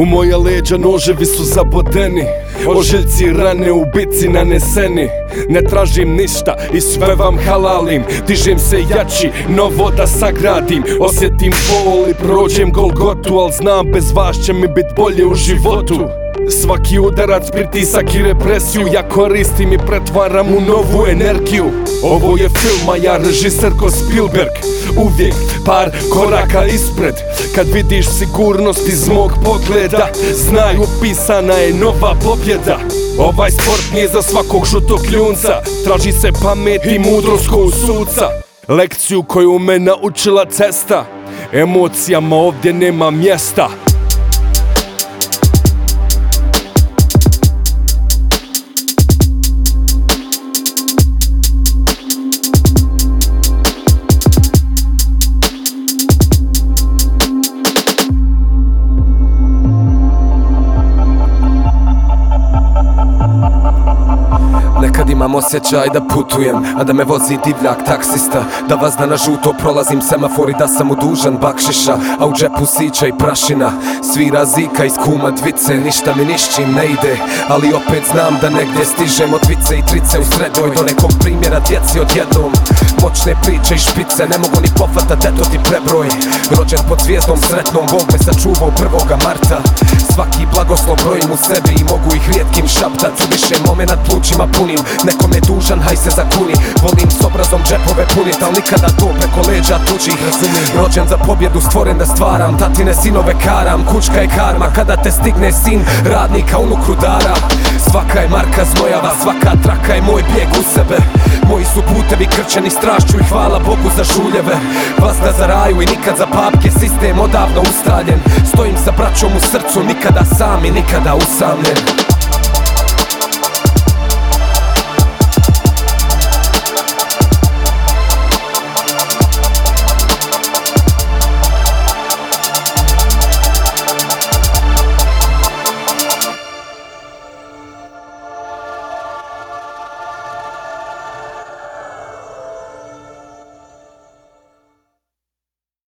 U moje leđa noževi su zabodeni Ožiljci rane u bici naneseni. Ne tražim ništa i sve vam halalim Dižem se jači, novo da sagradim. Osjetim bol i prođem Golgotu Al znam bez vas će mi bit bolje u životu Svaki udarac, pritisak i represiju Ja koristim i pretvaram u novu energiju. Ovo je film, a ja režiser ko Spielberg. Uvijek par koraka ispred. Kad vidiš sigurnost iz mog pogleda Znaj upisana je nova pobjeda. Ovaj sport nije za svakog žutog kljunca Traži se pamet i mudrost ko suca. Lekciju koju me naučila cesta. Emocijama ovdje nema mjesta imam osjećaj da putujem A da me vozi divljak taksista. Da vas na žuto prolazim semafor i da sam udužan bakšiša A u džepu sića i prašina. Svira zika iz kuma dvice Ništa mi nišćim ne ide. Ali opet znam da negdje stižem od vice i trice u sredoj Do nekog primjera djeci odjednom. Moćne priče i špice Ne mogu ni pofatat eto ti prebroj. Rođen pod zvijezdom sretnom Bog me sačuvao prvoga marta Svaki blagoslov brojim u sebi I mogu ih rijetkim šaptat Više moment plućima punim. Nekom je dužan, haj se zakuni. Volim s obrazom džepove punit Al nikada to preko leđa tuđih Rođen za pobjedu, stvoren da stvaram Tatine sinove karam, kućka je karma Kada te stigne sin, radnika unuk rudara Svaka je marka znojava, svaka traka je moj bijeg u sebe. Moji su putevi krčeni strašću i hvala Bogu za žuljeve. Vazda za raju i nikad za papke, sistem odavno ustaljen Stojim sa braćom u srcu, nikada sam i nikada usamljen